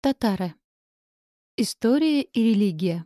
Татары. История и религия.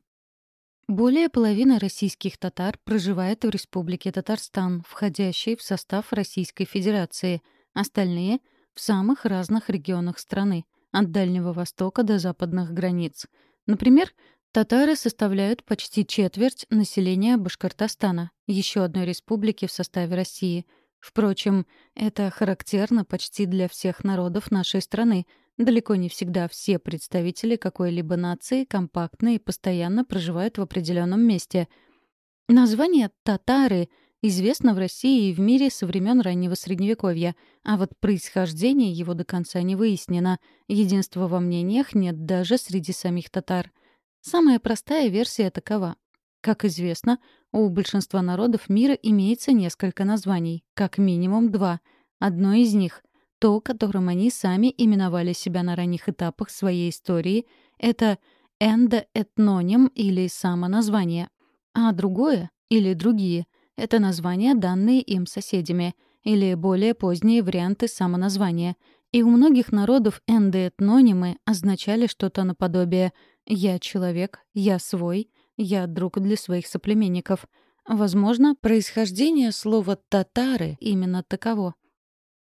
Более половины российских татар проживает в Республике Татарстан, входящей в состав Российской Федерации. Остальные — в самых разных регионах страны, от Дальнего Востока до западных границ. Например, татары составляют почти четверть населения Башкортостана, еще одной республики в составе России. Впрочем, это характерно почти для всех народов нашей страны — Далеко не всегда все представители какой-либо нации компактно и постоянно проживают в определенном месте. Название «татары» известно в России и в мире со времен раннего Средневековья, а вот происхождение его до конца не выяснено. Единства во мнениях нет даже среди самих татар. Самая простая версия такова. Как известно, у большинства народов мира имеется несколько названий, как минимум два. Одно из них — то, которым они сами именовали себя на ранних этапах своей истории, это эндоэтноним или самоназвание. А другое, или другие, это названия, данные им соседями, или более поздние варианты самоназвания. И у многих народов эндоэтнонимы означали что-то наподобие «я человек», «я свой», «я друг для своих соплеменников». Возможно, происхождение слова «татары» именно таково.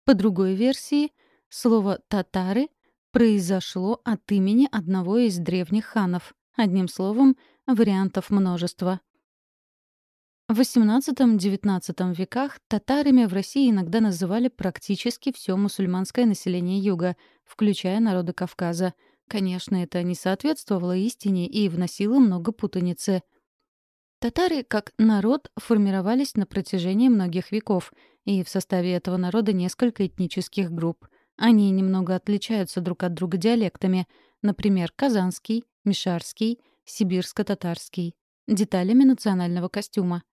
По другой версии, слово «татары» произошло от имени одного из древних ханов. Одним словом, вариантов множество. В XVIII-XIX веках татарами в России иногда называли практически все мусульманское население Юга, включая народы Кавказа. Конечно, это не соответствовало истине и вносило много путаницы. Татары, как народ, формировались на протяжении многих веков — и в составе этого народа несколько этнических групп. Они немного отличаются друг от друга диалектами, например, казанский, мишарский, сибирско-татарский, деталями национального костюма.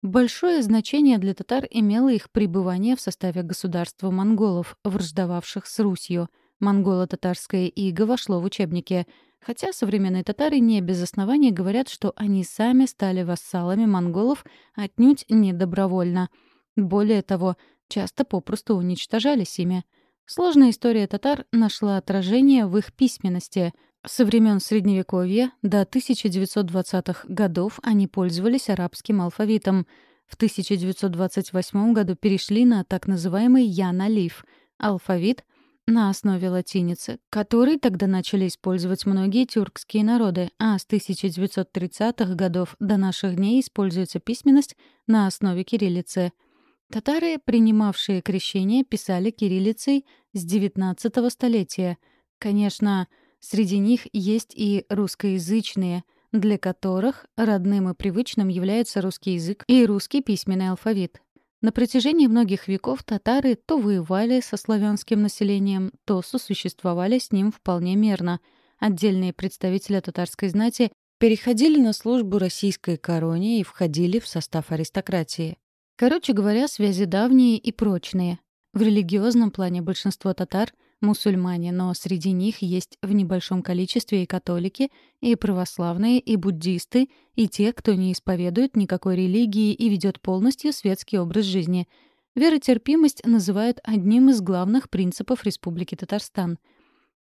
Большое значение для татар имело их пребывание в составе государства монголов, враждовавших с Русью. Монголо-татарское иго вошло в учебники, хотя современные татары не без оснований говорят, что они сами стали вассалами монголов отнюдь не добровольно — более того, часто попросту уничтожались ими. Сложная история татар нашла отражение в их письменности. Со времен Средневековья до 1920-х годов они пользовались арабским алфавитом. В 1928 году перешли на так называемый Ян-Алиф — алфавит на основе латиницы, который тогда начали использовать многие тюркские народы, а с 1930-х годов до наших дней используется письменность на основе кириллицы — Татары, принимавшие крещение, писали кириллицей с XIX столетия. Конечно, среди них есть и русскоязычные, для которых родным и привычным является русский язык и русский письменный алфавит. На протяжении многих веков татары то воевали со славянским населением, то сосуществовали с ним вполне мирно. Отдельные представители татарской знати переходили на службу российской короне и входили в состав аристократии. Короче говоря, связи давние и прочные. В религиозном плане большинство татар — мусульмане, но среди них есть в небольшом количестве и католики, и православные, и буддисты, и те, кто не исповедует никакой религии и ведет полностью светский образ жизни. Веротерпимость называют одним из главных принципов Республики Татарстан.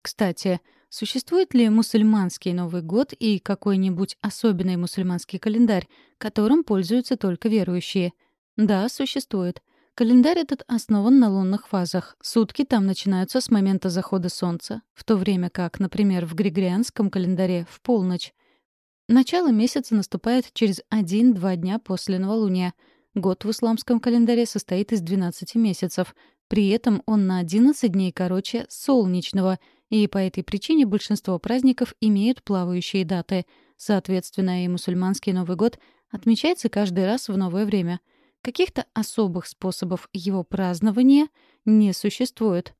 Кстати, существует ли мусульманский Новый год и какой-нибудь особенный мусульманский календарь, которым пользуются только верующие — да, существует. Календарь этот основан на лунных фазах. Сутки там начинаются с момента захода солнца, в то время как, например, в григорианском календаре — в полночь. Начало месяца наступает через 1-2 дня после новолуния. Год в исламском календаре состоит из 12 месяцев. При этом он на 11 дней короче солнечного, и по этой причине большинство праздников имеют плавающие даты. Соответственно, и мусульманский Новый год отмечается каждый раз в новое время — Каких-то особых способов его празднования не существует.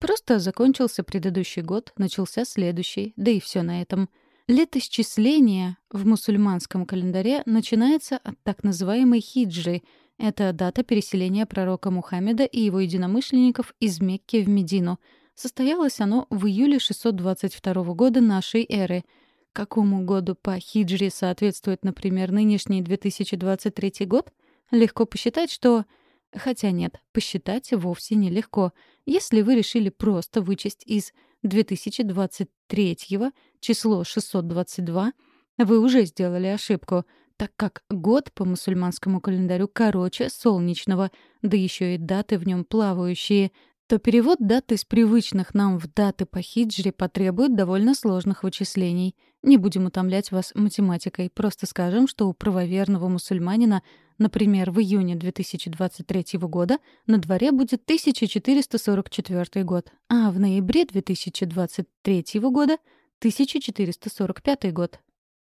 Просто закончился предыдущий год, начался следующий, да и все на этом. Летосчисление в мусульманском календаре начинается от так называемой хиджи. Это дата переселения пророка Мухаммеда и его единомышленников из Мекки в Медину. Состоялось оно в июле 622 года нашей эры. Какому году по хиджре соответствует, например, нынешний 2023 год — Легко посчитать, что Хотя нет, посчитать вовсе нелегко. Если вы решили просто вычесть из 2023 число 622, вы уже сделали ошибку, так как год по мусульманскому календарю короче солнечного, да еще и даты в нем плавающие, то перевод дат из привычных нам в даты по хиджре потребует довольно сложных вычислений. Не будем утомлять вас математикой, просто скажем, что у правоверного мусульманина, например, в июне 2023 года на дворе будет 1444 год, а в ноябре 2023 года — 1445 год.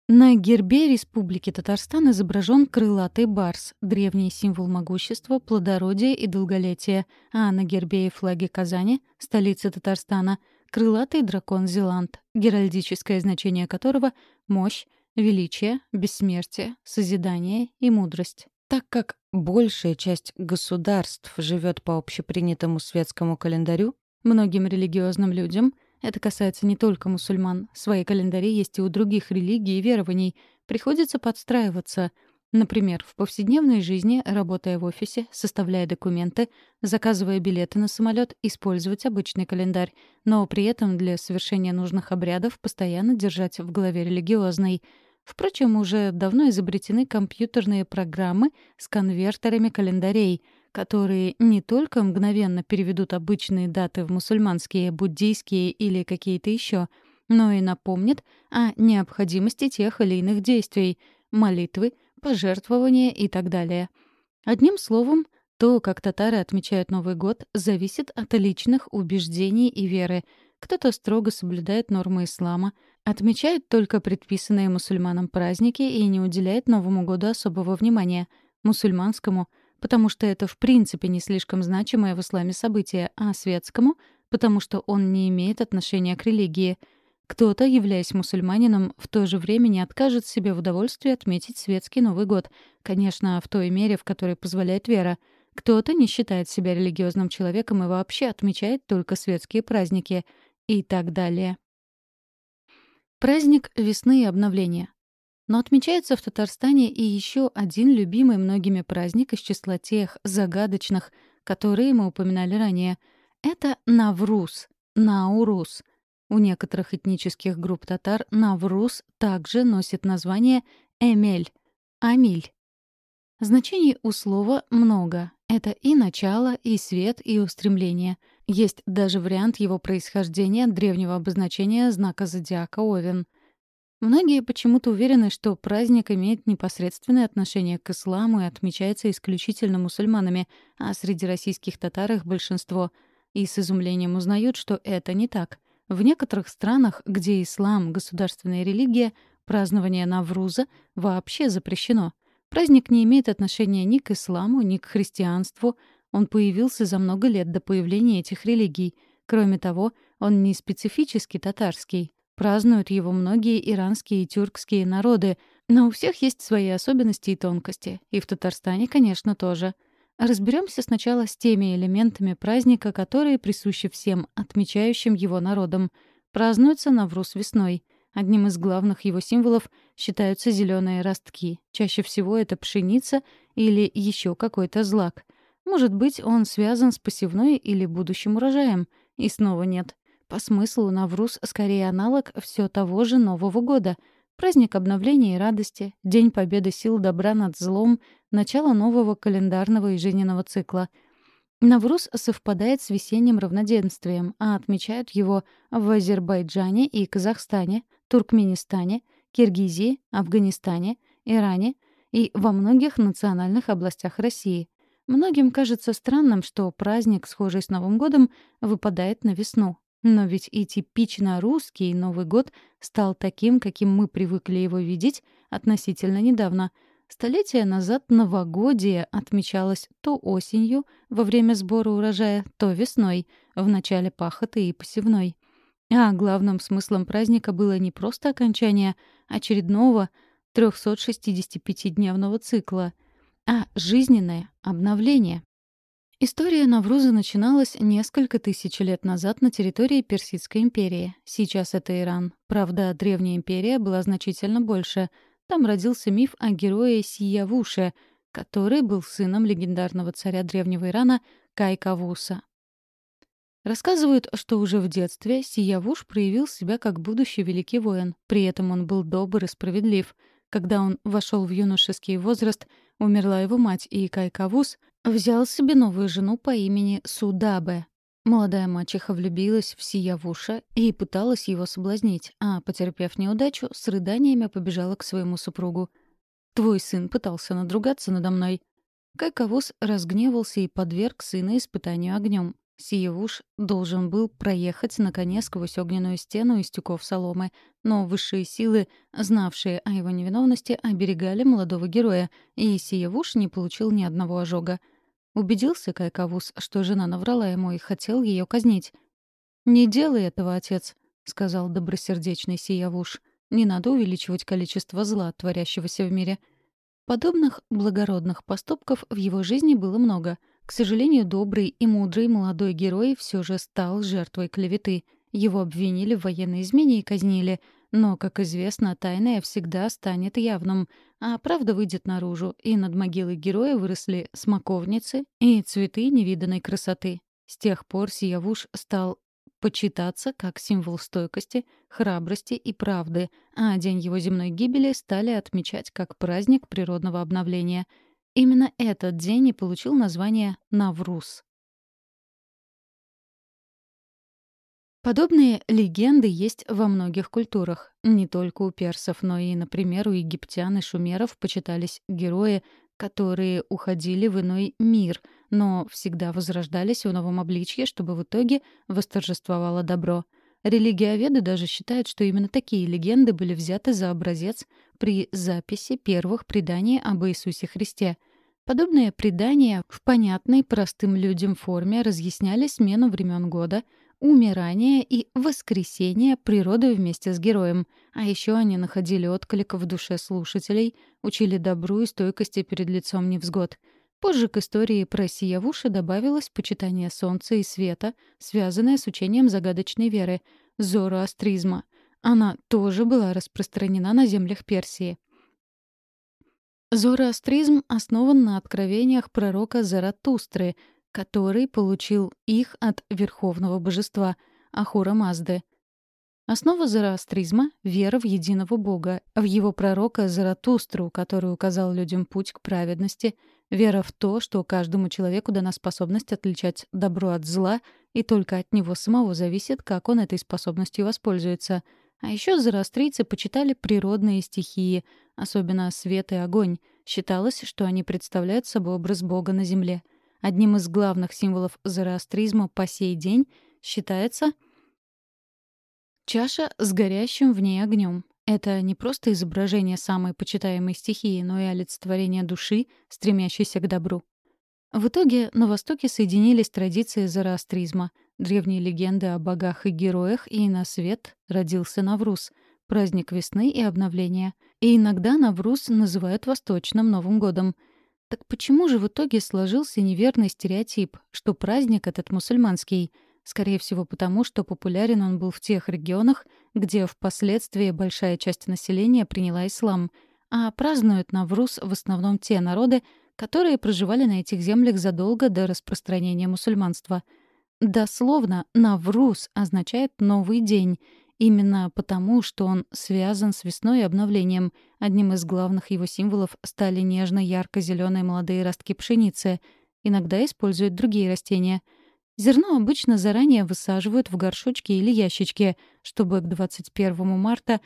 На гербе Республики Татарстан изображен крылатый барс, древний символ могущества, плодородия и долголетия, а на гербе и флаге Казани, столицы Татарстана, крылатый дракон Зеланд, геральдическое значение которого — мощь, величие, бессмертие, созидание и мудрость. Так как большая часть государств живет по общепринятому светскому календарю, многим религиозным людям — это касается не только мусульман. Свои календари есть и у других религий и верований. Приходится подстраиваться. Например, в повседневной жизни, работая в офисе, составляя документы, заказывая билеты на самолет, использовать обычный календарь, но при этом для совершения нужных обрядов постоянно держать в голове религиозный. Впрочем, уже давно изобретены компьютерные программы с конвертерами календарей — которые не только мгновенно переведут обычные даты в мусульманские, буддийские или какие-то еще, но и напомнят о необходимости тех или иных действий, молитвы, пожертвования и так далее. Одним словом, то, как татары отмечают Новый год, зависит от личных убеждений и веры. Кто-то строго соблюдает нормы ислама, отмечает только предписанные мусульманам праздники и не уделяет Новому году особого внимания. Мусульманскому — потому что это в принципе не слишком значимое в исламе событие, а светскому, потому что он не имеет отношения к религии. Кто-то, являясь мусульманином, в то же время не откажет себе в удовольствии отметить светский Новый год, конечно, в той мере, в которой позволяет вера. Кто-то не считает себя религиозным человеком и вообще отмечает только светские праздники и так далее. Праздник весны и обновления. Но отмечается в Татарстане и еще один любимый многими праздник из числа тех загадочных, которые мы упоминали ранее. Это Навруз, Наурус. У некоторых этнических групп татар Навруз также носит название Эмель, Амиль. Значений у слова много. Это и начало, и свет, и устремление. Есть даже вариант его происхождения древнего обозначения знака зодиака Овен. Многие почему-то уверены, что праздник имеет непосредственное отношение к исламу и отмечается исключительно мусульманами, а среди российских татар их большинство. И с изумлением узнают, что это не так. В некоторых странах, где ислам — государственная религия, празднование Навруза вообще запрещено. Праздник не имеет отношения ни к исламу, ни к христианству. Он появился за много лет до появления этих религий. Кроме того, он не специфически татарский. Празднуют его многие иранские и тюркские народы, но у всех есть свои особенности и тонкости. И в Татарстане, конечно, тоже. Разберемся сначала с теми элементами праздника, которые присущи всем отмечающим его народам. Празднуется Навруз весной. Одним из главных его символов считаются зеленые ростки. Чаще всего это пшеница или еще какой-то злак. Может быть, он связан с посевной или будущим урожаем. И снова нет. По смыслу Навруз скорее аналог все того же Нового года. Праздник обновления и радости, День победы сил добра над злом, начало нового календарного и жизненного цикла. Навруз совпадает с весенним равноденствием, а отмечают его в Азербайджане и Казахстане, Туркменистане, Киргизии, Афганистане, Иране и во многих национальных областях России. Многим кажется странным, что праздник, схожий с Новым годом, выпадает на весну. Но ведь и типично русский Новый год стал таким, каким мы привыкли его видеть относительно недавно. Столетия назад новогодие отмечалось то осенью, во время сбора урожая, то весной, в начале пахоты и посевной. А главным смыслом праздника было не просто окончание очередного 365-дневного цикла, а жизненное обновление. История Навруза начиналась несколько тысяч лет назад на территории Персидской империи. Сейчас это Иран. Правда, Древняя империя была значительно больше. Там родился миф о герое Сиявуше, который был сыном легендарного царя древнего Ирана Кайкавуса. Рассказывают, что уже в детстве Сиявуш проявил себя как будущий великий воин. При этом он был добр и справедлив. Когда он вошел в юношеский возраст, умерла его мать, и Кайкавус взял себе новую жену по имени Судабе. Молодая мачеха влюбилась в Сиявуша и пыталась его соблазнить, а, потерпев неудачу, с рыданиями побежала к своему супругу. «Твой сын пытался надругаться надо мной». Кайкавус разгневался и подверг сына испытанию огнем. Сиевуш должен был проехать на коне сквозь огненную стену из тюков соломы, но высшие силы, знавшие о его невиновности, оберегали молодого героя, и Сиевуш не получил ни одного ожога. Убедился Кайкавус, что жена наврала ему и хотел ее казнить. «Не делай этого, отец», — сказал добросердечный Сиявуш. «Не надо увеличивать количество зла, творящегося в мире». Подобных благородных поступков в его жизни было много — к сожалению, добрый и мудрый молодой герой все же стал жертвой клеветы. Его обвинили в военной измене и казнили. Но, как известно, тайное всегда станет явным, а правда выйдет наружу, и над могилой героя выросли смоковницы и цветы невиданной красоты. С тех пор Сиявуш стал почитаться как символ стойкости, храбрости и правды, а день его земной гибели стали отмечать как праздник природного обновления — Именно этот день и получил название Навруз. Подобные легенды есть во многих культурах. Не только у персов, но и, например, у египтян и шумеров почитались герои, которые уходили в иной мир, но всегда возрождались в новом обличье, чтобы в итоге восторжествовало добро. Религиоведы даже считают, что именно такие легенды были взяты за образец при записи первых преданий об Иисусе Христе. Подобные предания в понятной простым людям форме разъясняли смену времен года, умирание и воскресение природы вместе с героем. А еще они находили отклик в душе слушателей, учили добру и стойкости перед лицом невзгод. Позже к истории про Сиявуши добавилось почитание солнца и света, связанное с учением загадочной веры — зороастризма. Она тоже была распространена на землях Персии. Зороастризм основан на откровениях пророка Заратустры, который получил их от верховного божества Ахура Мазды. Основа зороастризма — вера в единого Бога, в его пророка Заратустру, который указал людям путь к праведности, вера в то, что каждому человеку дана способность отличать добро от зла, и только от него самого зависит, как он этой способностью воспользуется — а еще зороастрийцы почитали природные стихии, особенно свет и огонь. Считалось, что они представляют собой образ Бога на земле. Одним из главных символов зороастризма по сей день считается чаша с горящим в ней огнем. Это не просто изображение самой почитаемой стихии, но и олицетворение души, стремящейся к добру. В итоге на Востоке соединились традиции зороастризма — древние легенды о богах и героях, и на свет родился Навруз — праздник весны и обновления. И иногда Навруз называют Восточным Новым годом. Так почему же в итоге сложился неверный стереотип, что праздник этот мусульманский? Скорее всего, потому что популярен он был в тех регионах, где впоследствии большая часть населения приняла ислам, а празднуют Навруз в основном те народы, которые проживали на этих землях задолго до распространения мусульманства — Дословно «Навруз» означает «новый день», именно потому, что он связан с весной и обновлением. Одним из главных его символов стали нежно-ярко-зеленые молодые ростки пшеницы. Иногда используют другие растения. Зерно обычно заранее высаживают в горшочки или ящички, чтобы к 21 марта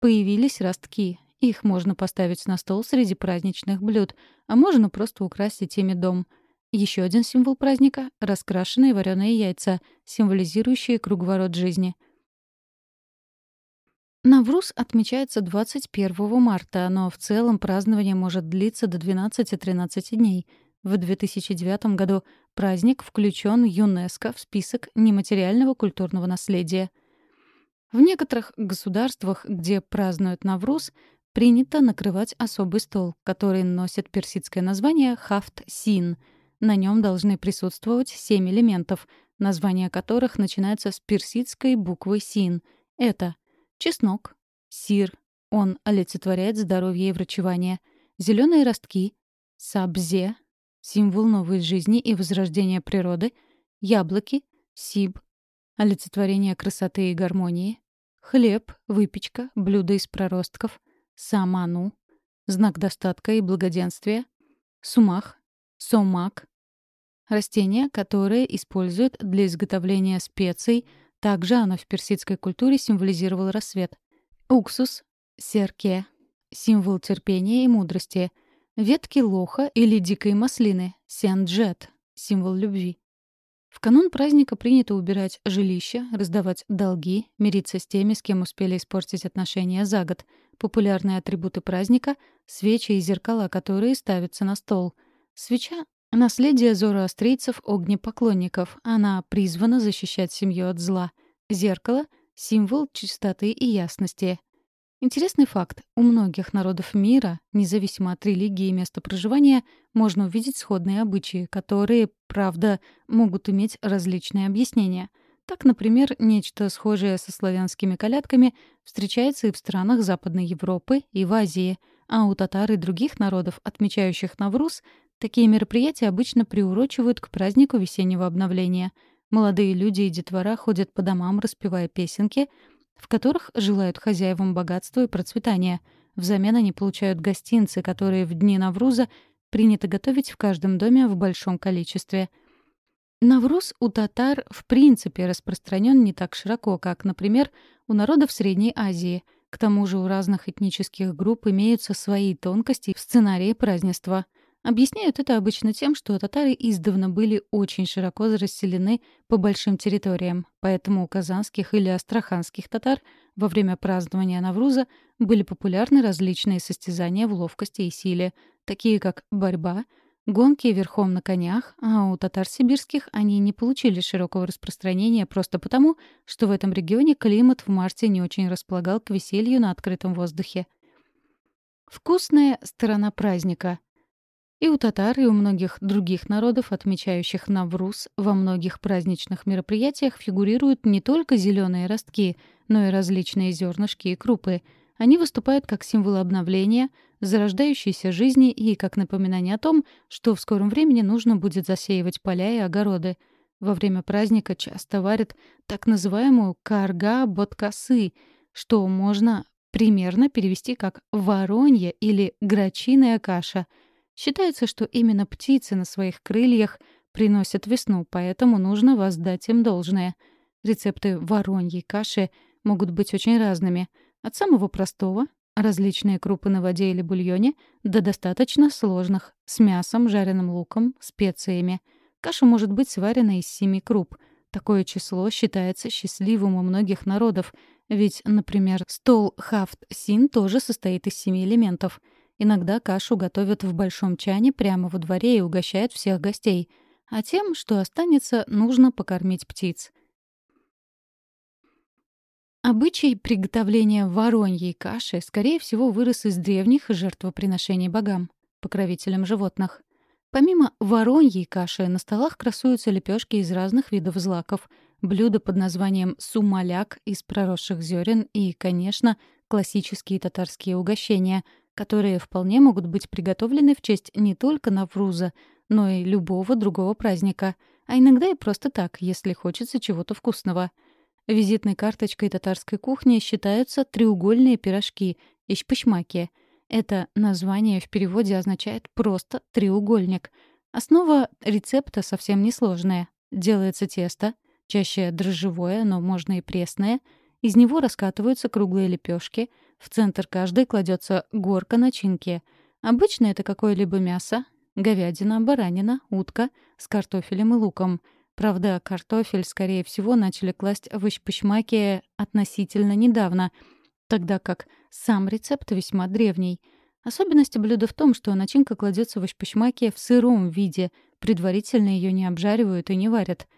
появились ростки. Их можно поставить на стол среди праздничных блюд, а можно просто украсить ими дом — еще один символ праздника — раскрашенные вареные яйца, символизирующие круговорот жизни. Навруз отмечается 21 марта, но в целом празднование может длиться до 12-13 дней. В 2009 году праздник включен ЮНЕСКО в список нематериального культурного наследия. В некоторых государствах, где празднуют Навруз, принято накрывать особый стол, который носит персидское название «хафт-син», на нем должны присутствовать семь элементов, названия которых начинаются с персидской буквы «син». Это чеснок, сир, он олицетворяет здоровье и врачевание, зеленые ростки, сабзе — символ новой жизни и возрождения природы, яблоки, сиб — олицетворение красоты и гармонии, хлеб, выпечка, блюдо из проростков, саману — знак достатка и благоденствия, сумах, сомак — растение, которое используют для изготовления специй, также оно в персидской культуре символизировало рассвет. Уксус, серке — символ терпения и мудрости — Ветки лоха или дикой маслины, сянджет, символ любви. В канун праздника принято убирать жилище, раздавать долги, мириться с теми, с кем успели испортить отношения за год. Популярные атрибуты праздника — свечи и зеркала, которые ставятся на стол. Свеча — наследие зороастрийцев огнепоклонников. Она призвана защищать семью от зла. Зеркало — символ чистоты и ясности. Интересный факт. У многих народов мира, независимо от религии и места проживания, можно увидеть сходные обычаи, которые, правда, могут иметь различные объяснения. Так, например, нечто схожее со славянскими колядками встречается и в странах Западной Европы, и в Азии, а у татар и других народов, отмечающих Навруз, такие мероприятия обычно приурочивают к празднику весеннего обновления. Молодые люди и детвора ходят по домам, распевая песенки — в которых желают хозяевам богатства и процветания. Взамен они получают гостинцы, которые в дни Навруза принято готовить в каждом доме в большом количестве. Навруз у татар в принципе распространен не так широко, как, например, у народов Средней Азии. К тому же у разных этнических групп имеются свои тонкости в сценарии празднества — Объясняют это обычно тем, что татары издавна были очень широко расселены по большим территориям, поэтому у казанских или астраханских татар во время празднования Навруза были популярны различные состязания в ловкости и силе, такие как борьба, гонки верхом на конях, а у татар сибирских они не получили широкого распространения просто потому, что в этом регионе климат в марте не очень располагал к веселью на открытом воздухе. Вкусная сторона праздника — и у татар, и у многих других народов, отмечающих Навруз, во многих праздничных мероприятиях фигурируют не только зеленые ростки, но и различные зернышки и крупы. Они выступают как символ обновления, зарождающейся жизни и как напоминание о том, что в скором времени нужно будет засеивать поля и огороды. Во время праздника часто варят так называемую карга-боткасы, что можно примерно перевести как «воронье» или «грачиная каша», Считается, что именно птицы на своих крыльях приносят весну, поэтому нужно воздать им должное. Рецепты вороньей каши могут быть очень разными. От самого простого — различные крупы на воде или бульоне — до достаточно сложных — с мясом, жареным луком, специями. Каша может быть сварена из семи круп. Такое число считается счастливым у многих народов, ведь, например, стол хафт-син тоже состоит из семи элементов — Иногда кашу готовят в большом чане прямо во дворе и угощают всех гостей. А тем, что останется, нужно покормить птиц. Обычай приготовления вороньей каши, скорее всего, вырос из древних жертвоприношений богам, покровителям животных. Помимо вороньей каши на столах красуются лепешки из разных видов злаков, блюда под названием сумаляк из проросших зерен и, конечно, классические татарские угощения — которые вполне могут быть приготовлены в честь не только Навруза, но и любого другого праздника, а иногда и просто так, если хочется чего-то вкусного. Визитной карточкой татарской кухни считаются треугольные пирожки — ищпышмаки. Это название в переводе означает просто «треугольник». Основа рецепта совсем несложная. Делается тесто, чаще дрожжевое, но можно и пресное. Из него раскатываются круглые лепешки — в центр каждой кладется горка начинки. Обычно это какое-либо мясо, говядина, баранина, утка с картофелем и луком. Правда, картофель, скорее всего, начали класть в ищпочмаке относительно недавно, тогда как сам рецепт весьма древний. Особенность блюда в том, что начинка кладется в ищпочмаке в сыром виде, предварительно ее не обжаривают и не варят.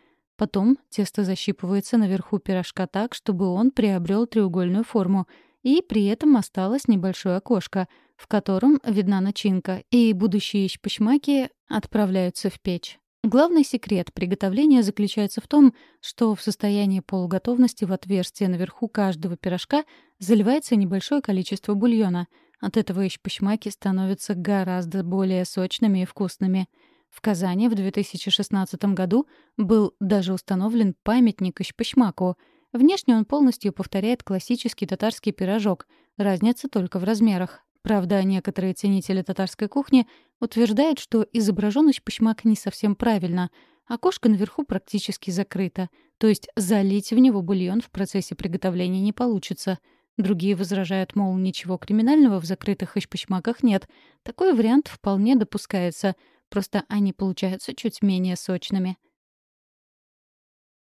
Потом тесто защипывается наверху пирожка так, чтобы он приобрел треугольную форму — и при этом осталось небольшое окошко, в котором видна начинка, и будущие щпочмаки отправляются в печь. Главный секрет приготовления заключается в том, что в состоянии полуготовности в отверстие наверху каждого пирожка заливается небольшое количество бульона. От этого ищпочмаки становятся гораздо более сочными и вкусными. В Казани в 2016 году был даже установлен памятник ищпочмаку. Внешне он полностью повторяет классический татарский пирожок, разница только в размерах. Правда, некоторые ценители татарской кухни утверждают, что изображен ищпочмак не совсем правильно — Окошко наверху практически закрыто, то есть залить в него бульон в процессе приготовления не получится. Другие возражают, мол, ничего криминального в закрытых ищпочмаках нет. Такой вариант вполне допускается, просто они получаются чуть менее сочными.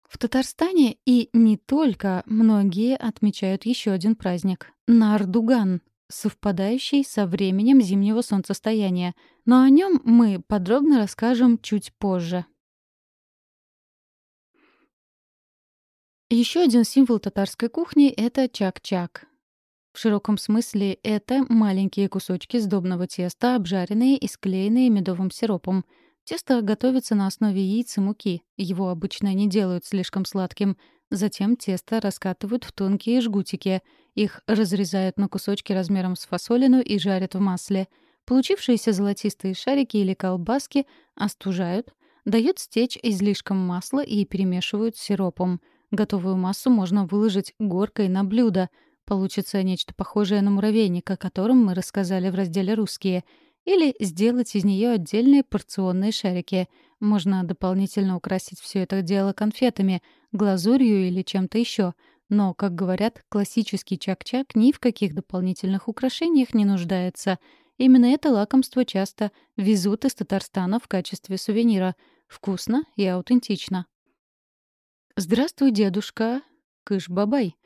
В Татарстане и не только многие отмечают еще один праздник — Нардуган, совпадающий со временем зимнего солнцестояния, но о нем мы подробно расскажем чуть позже. Еще один символ татарской кухни — это чак-чак. В широком смысле это маленькие кусочки сдобного теста, обжаренные и склеенные медовым сиропом. Тесто готовится на основе яиц и муки. Его обычно не делают слишком сладким. Затем тесто раскатывают в тонкие жгутики. Их разрезают на кусочки размером с фасолину и жарят в масле. Получившиеся золотистые шарики или колбаски остужают, дают стечь излишком масла и перемешивают с сиропом — Готовую массу можно выложить горкой на блюдо. Получится нечто похожее на муравейник, о котором мы рассказали в разделе «Русские». Или сделать из нее отдельные порционные шарики. Можно дополнительно украсить все это дело конфетами, глазурью или чем-то еще. Но, как говорят, классический чак-чак ни в каких дополнительных украшениях не нуждается. Именно это лакомство часто везут из Татарстана в качестве сувенира. Вкусно и аутентично. «Здравствуй, дедушка!» Кыш-бабай.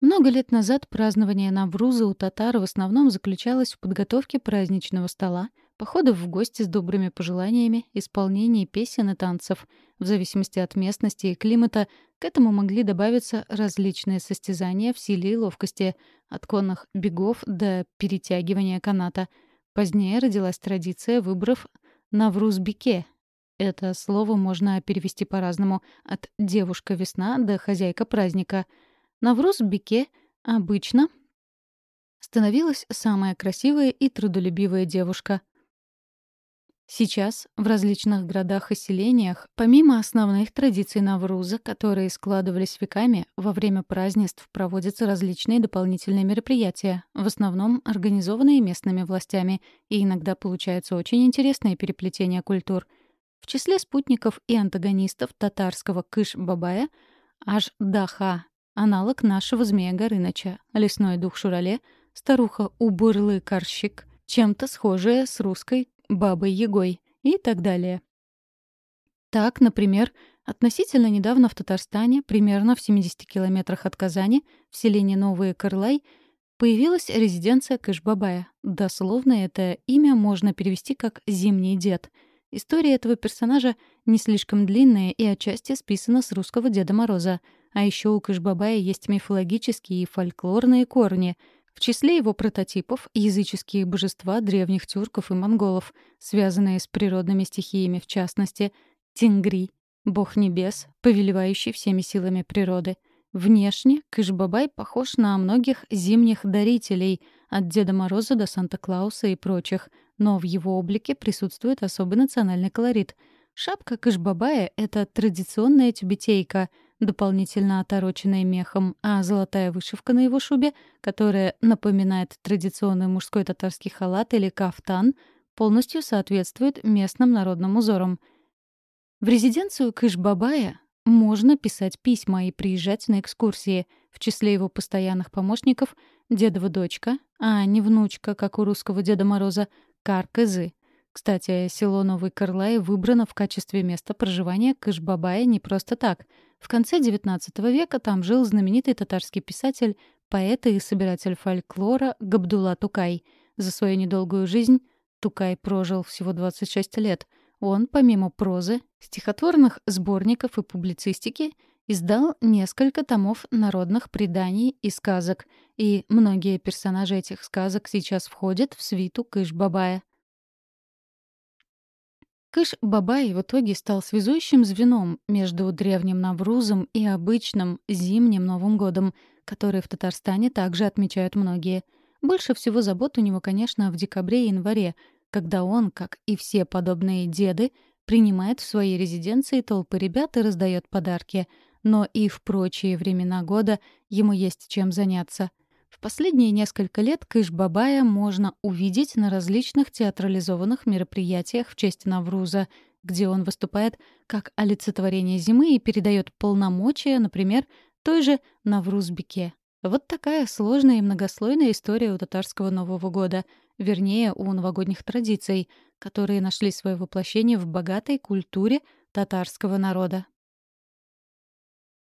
Много лет назад празднование Навруза у татар в основном заключалось в подготовке праздничного стола, походов в гости с добрыми пожеланиями, исполнении песен и танцев. В зависимости от местности и климата к этому могли добавиться различные состязания в силе и ловкости, от конных бегов до перетягивания каната. Позднее родилась традиция выборов Навруз-бике это слово можно перевести по-разному, от «девушка-весна» до «хозяйка праздника». Навруз Бике обычно становилась самая красивая и трудолюбивая девушка. Сейчас в различных городах и селениях, помимо основных традиций Навруза, которые складывались веками, во время празднеств проводятся различные дополнительные мероприятия, в основном организованные местными властями, и иногда получаются очень интересные переплетения культур — в числе спутников и антагонистов татарского Кыш-Бабая аж Даха, аналог нашего змея Горыныча, лесной дух Шурале, старуха Убырлы-Карщик, чем-то схожая с русской Бабой-Ягой и так далее. Так, например, относительно недавно в Татарстане, примерно в 70 километрах от Казани, в селении Новые Кырлай, появилась резиденция Кыш-Бабая. Дословно это имя можно перевести как «зимний дед», История этого персонажа не слишком длинная и отчасти списана с русского Деда Мороза. А еще у Кышбабая есть мифологические и фольклорные корни. В числе его прототипов — языческие божества древних тюрков и монголов, связанные с природными стихиями в частности, Тингри — бог небес, повелевающий всеми силами природы. Внешне Кышбабай похож на многих зимних дарителей, от Деда Мороза до Санта-Клауса и прочих — но в его облике присутствует особый национальный колорит. Шапка Кышбабая — это традиционная тюбетейка, дополнительно отороченная мехом, а золотая вышивка на его шубе, которая напоминает традиционный мужской татарский халат или кафтан, полностью соответствует местным народным узорам. В резиденцию Кышбабая можно писать письма и приезжать на экскурсии. В числе его постоянных помощников — дедова дочка, а не внучка, как у русского Деда Мороза, Каркызы. Кстати, село Новый Кырлай выбрано в качестве места проживания Кышбабая не просто так. В конце XIX века там жил знаменитый татарский писатель, поэт и собиратель фольклора Габдулла Тукай. За свою недолгую жизнь Тукай прожил всего 26 лет. Он, помимо прозы, стихотворных сборников и публицистики, издал несколько томов народных преданий и сказок, и многие персонажи этих сказок сейчас входят в свиту Кыш-Бабая. Кыш-Бабай в итоге стал связующим звеном между древним Наврузом и обычным зимним Новым годом, который в Татарстане также отмечают многие. Больше всего забот у него, конечно, в декабре и январе, когда он, как и все подобные деды, принимает в своей резиденции толпы ребят и раздает подарки. Но и в прочие времена года ему есть чем заняться. В последние несколько лет Кыш-Бабая можно увидеть на различных театрализованных мероприятиях в честь Навруза, где он выступает как олицетворение зимы и передает полномочия, например, той же Наврузбеке. Вот такая сложная и многослойная история у татарского Нового года, вернее, у новогодних традиций, которые нашли свое воплощение в богатой культуре татарского народа.